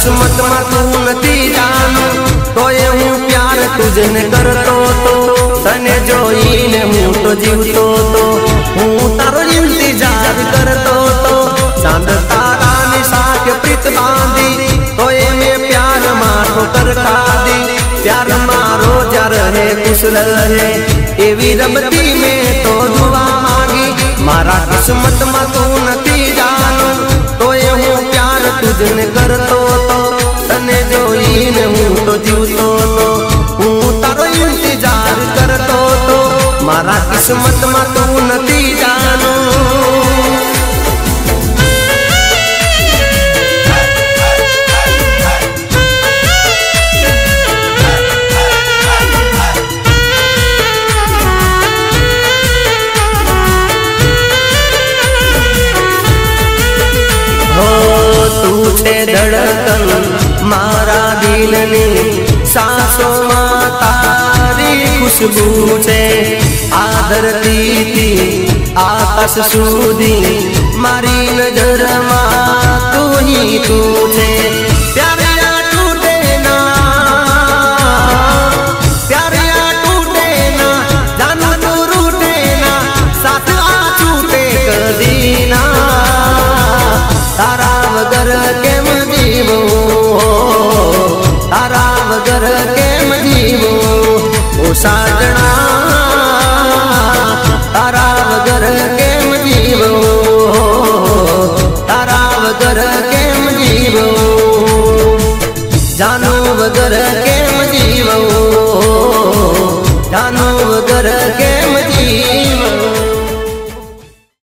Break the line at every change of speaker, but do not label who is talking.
किस्मत में तू नती जानो। तो ये हूँ प्यार तुझे ने कर तो। तो तने जो ने हूँ तो जीव तो। तो हूँ तारो इंतज़ार कर तो। तो चाँद तारा निशा के प्रीत बांधी। तो ये मैं प्यार मारो कर दी प्यार मारो जा रहे कुशल रहे। एवी रबती में तो दुआ मांगी। मारा किस्मत में तू नती जानो। तो ये हूँ प्यार तुझे कर करतो મારા કિસ્મતમાં તું નથી જાનું ધડકન મારા દિલની સાસોમાં તારી ખુશ્બુ છે. धरती थी आकाश सूदी मारी नज़र माँ तू ही टूटे प्यार या टूटे ना। प्यार टूटे ना, जानू तू तो रूटे ना, साथ आ टूटे कदी ना। तारा वगर के जीवो, तारा वगर के जीवो, ओ साजना જાનો વગર કેમ જીવો જાનો વગર કેમ